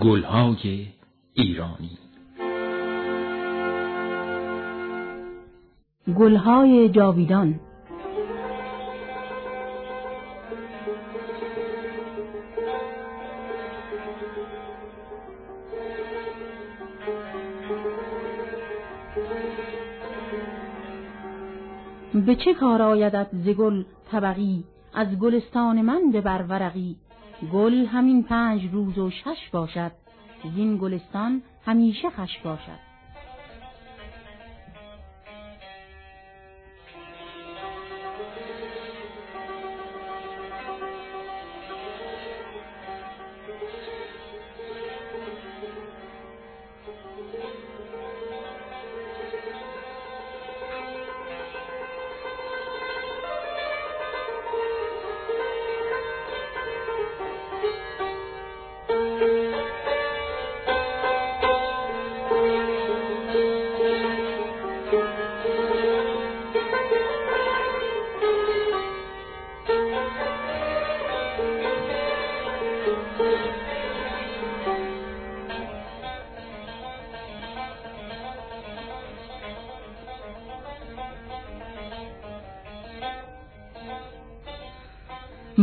گلهای ایرانی. گلهای جاویدان. به چه کار آیدت ز گل طبقی؟ از گلستان من به ورقی. گل همین پنج روز و شش باشد. زین گلستان همیشه خش باشد.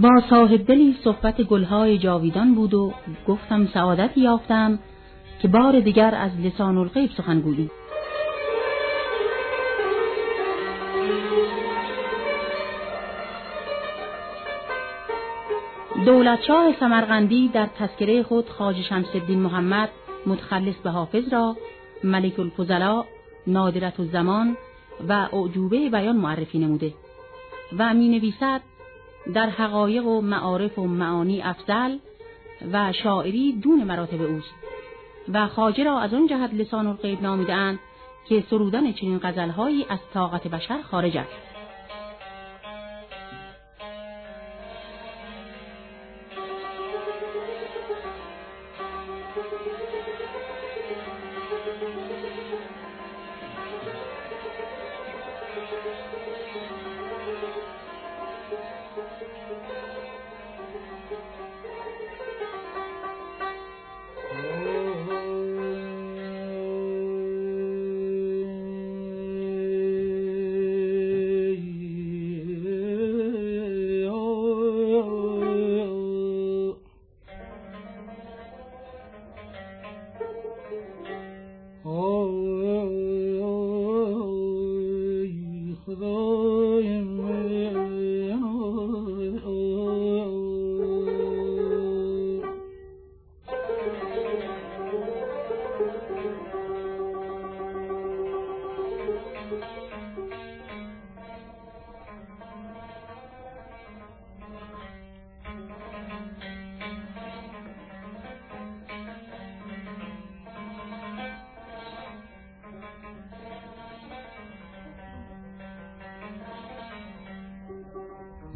با صاحب دلی صحبت گلهای جاویدان بود و گفتم سعادت یافتم که بار دیگر از لسان الغیب سخن گوییم دولتشاه سمرقندی در تذکره خود خاج شمس محمد متخلص به حافظ را ملک الفضلا نادرت الزمان و اعجوبه بیان معرفی نموده و می نویسد در حقایق و معارف و معانی افضل و شاعری دون مراتب اوست. و خاجه را از آن جهت لسان الغیب نامیدهاند که سرودن چنین غزلهایی از طاقت بشر خارج است.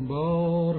Bor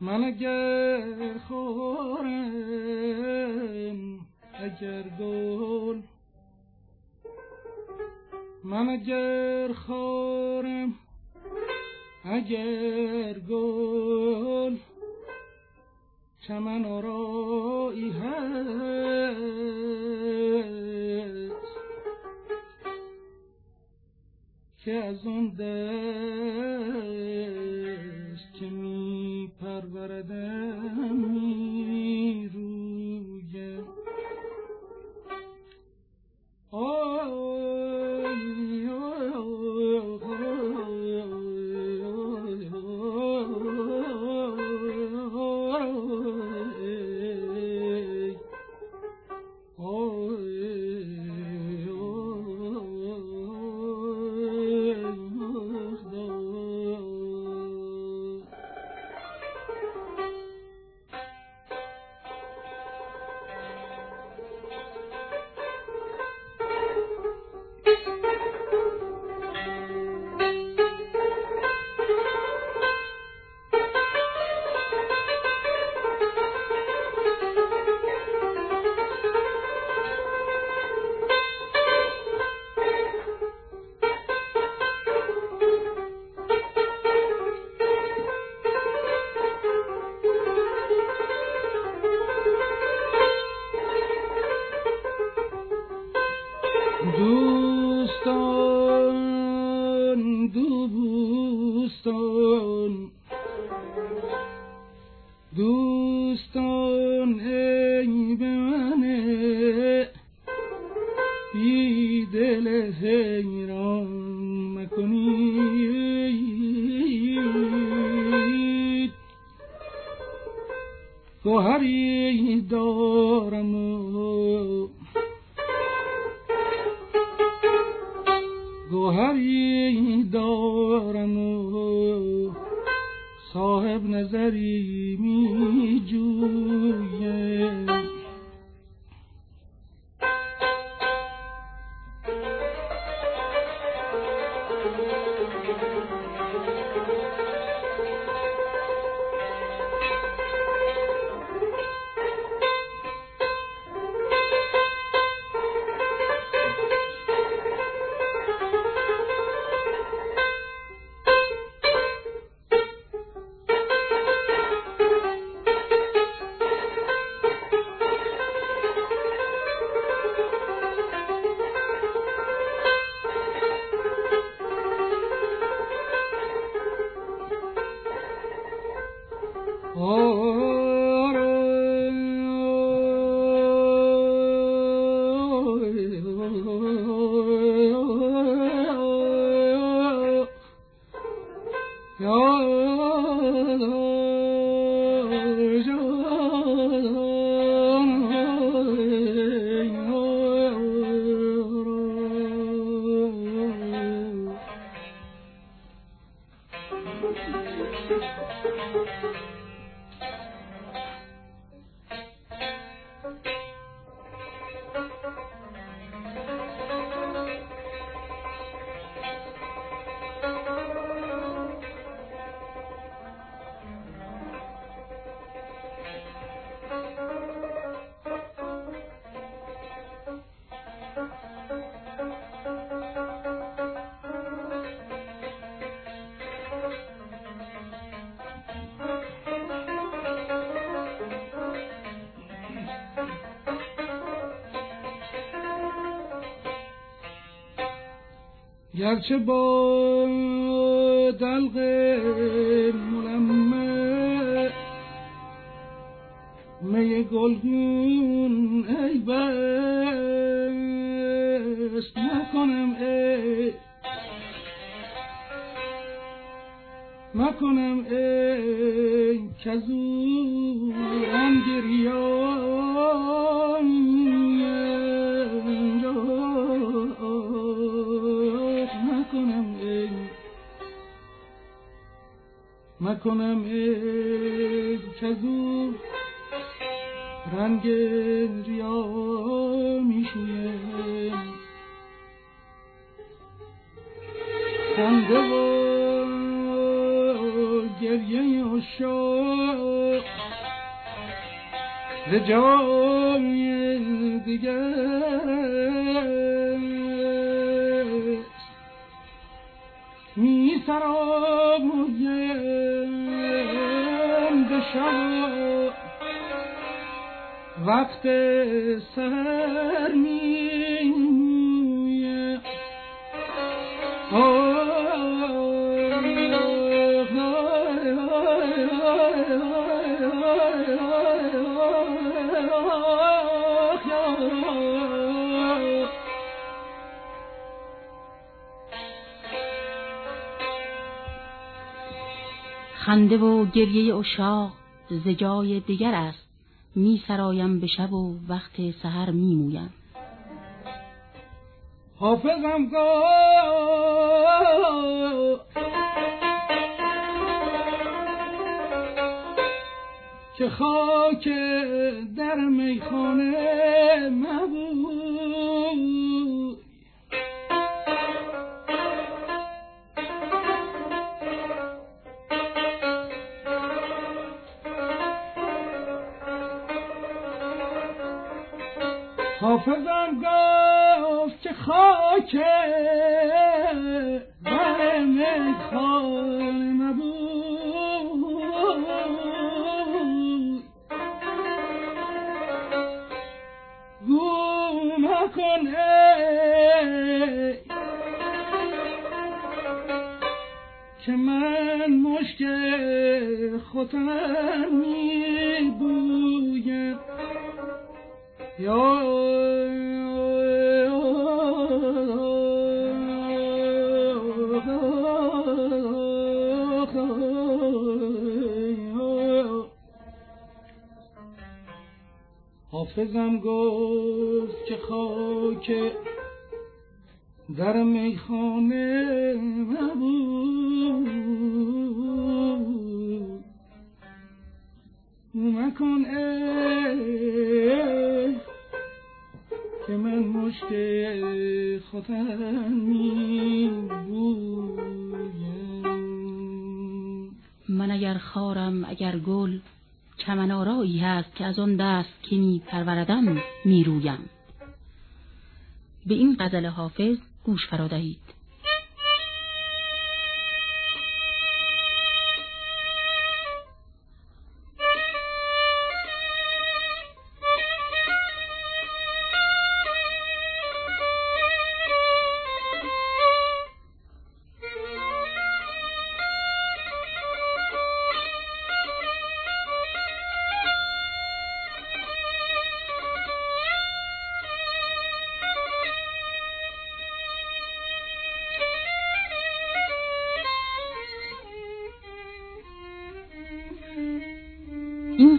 من اگر خورم اگر گل من اگر خورم اگر گل چمن آرایی هست که از اون دست پروردم می رویم گرچه با دلق ملمه می گلگون ای بست نکنم ای مکنم ای کزو رنگ مکنم ای کزو رنگ ریا می‌شویم خنده و گریه و شاد ز جای دیگر می سرایم به شب وقت سر می خنده و گریه اشاق ز جای دیگر است. می سرایم به شب و وقت سحر می مویم. حافظم که خاک در میخانه مبود. حافظم گفت که خاک بر میخانه مبود گو مکن که من مشک خودم می بویم حافظم گفت که خاک در میخانه مبود مکن ای که من خودم می من اگر خارم اگر گل چمن آرایی هست که از آن دست که می پروردم می رویم. به این غزل حافظ گوش فرادهید.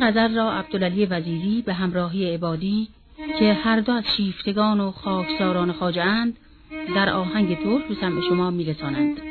غزل را عبدالعلی وزیری به همراهی عبادی که هر دو از شیفتگان و خاکساران خاجه در آهنگ ترک به سمع شما میرسانند.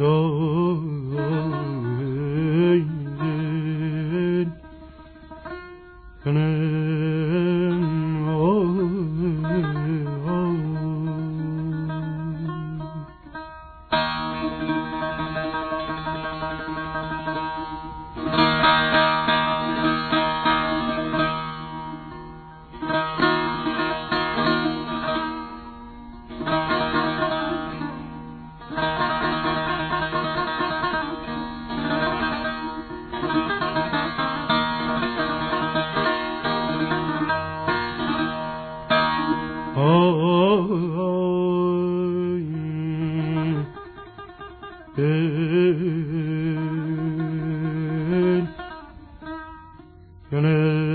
go خوش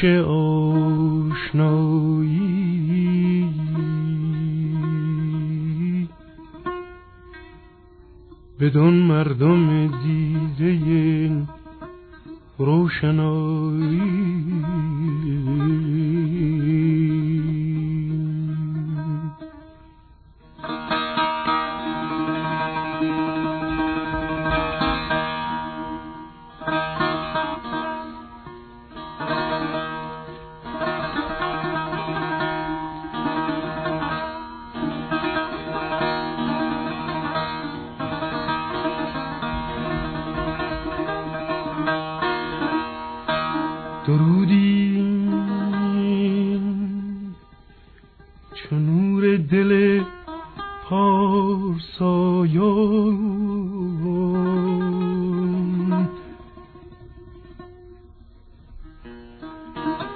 خوش آشنایی. بدون مردم دیده روشنایی.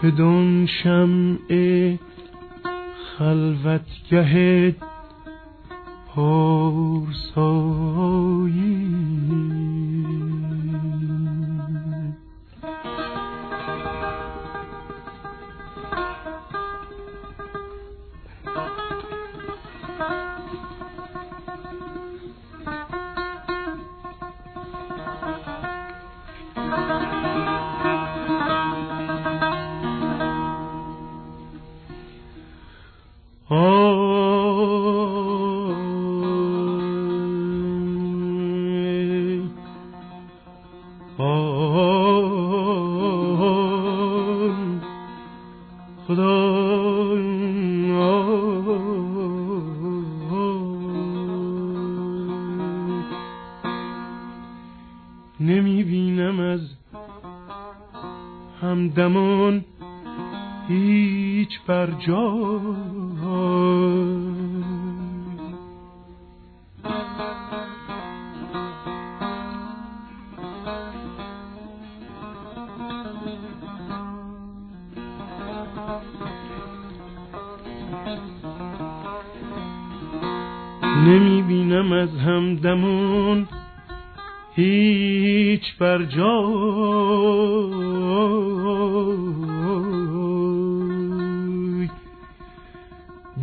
بدون شمع خلوتگه پرسایی.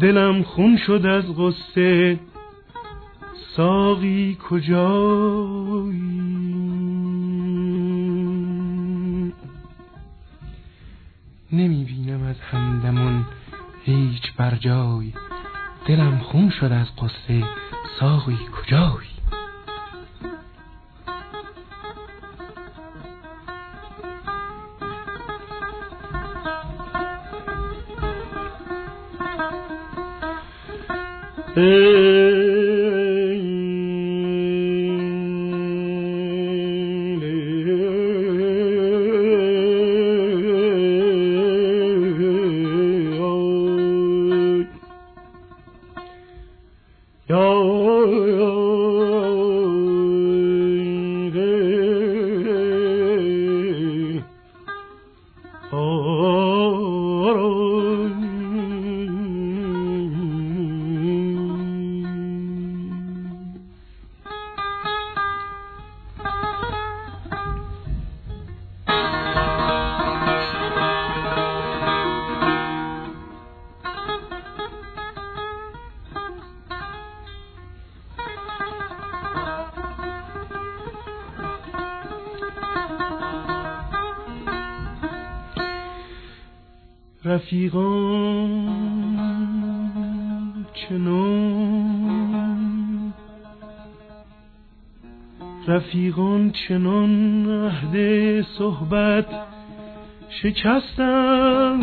دلم خون شد از غصه. ساقی کجایی؟ نمی بینم از همدمون هیچ بر جای دلم خون شد از قصه ساقی کجای رفیقان چنان. رفیقان چنان عهد صحبت شکستن.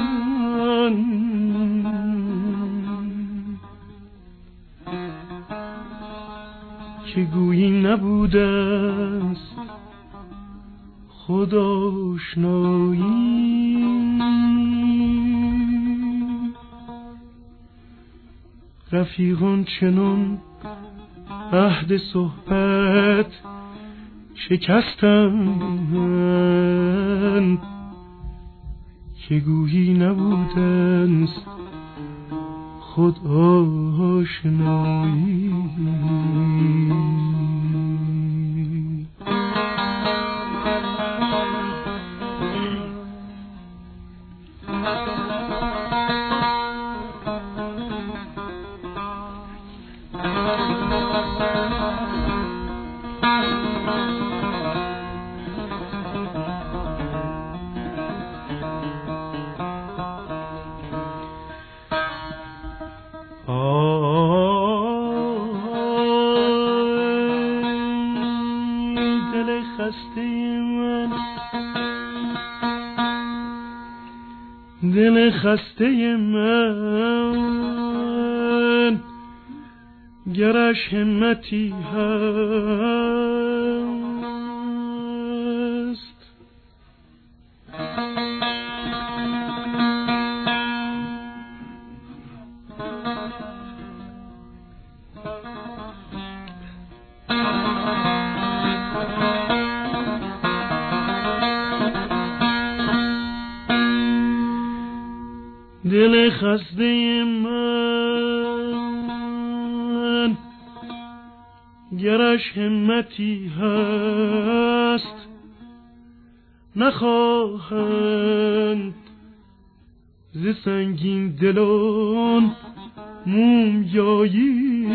که گویی نبوده است رفیقان چنان عهد صحبت شکستند که گویی نبودند خود آشنایی. همتی هست. دل خسته گرش همتی هست. نخواهند ز سنگین دلان مومیایی.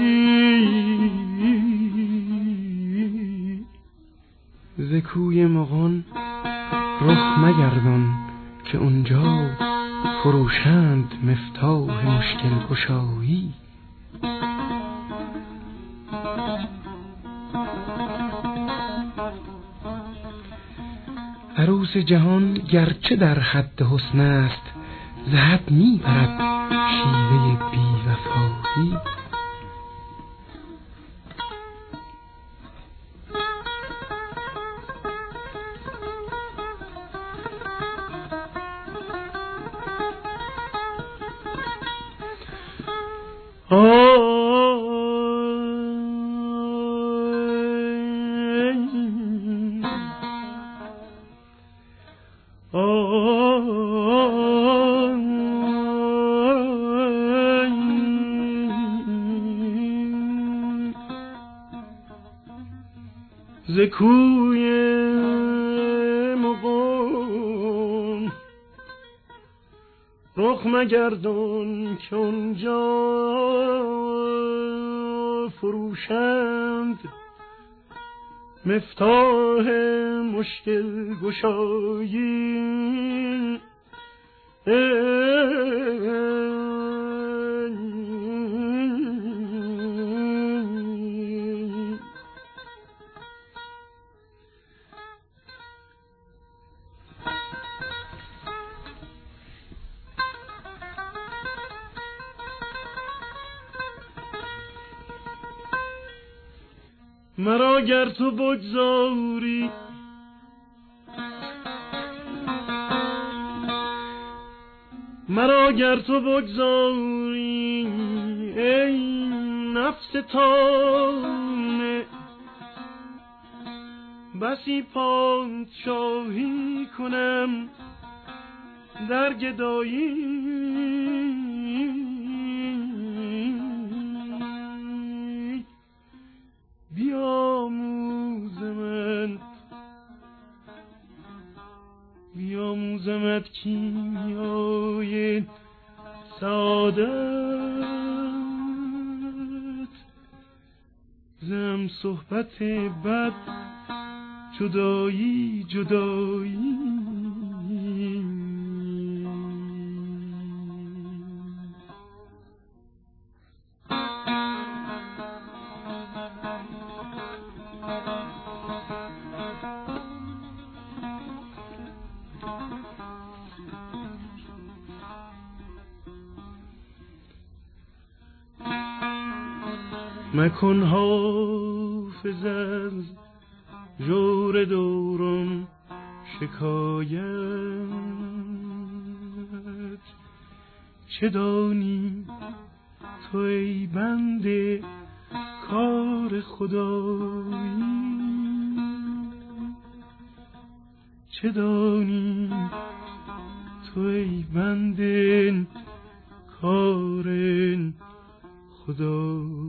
ز کوی مغان رخ مگردان که اونجا فروشند مفتاح مشکل گشایی. عروس جهان گرچه در حد حسن است زهد می برد شیوه بی وفایی. کوی مقام رخ مگردان که اونجا فروشند. مفتاح مشکل گشایی. گر تو بگذاری. مرا گر تو بگذاری ای نفس تانه. بسی پادشاهی کنم در گدایی جدایی جدایی. مکن حافظم جور دورم شکایت. چه دانی تو ای بنده کار خدایی؟ چه دانی تو ای بنده کار خدایی؟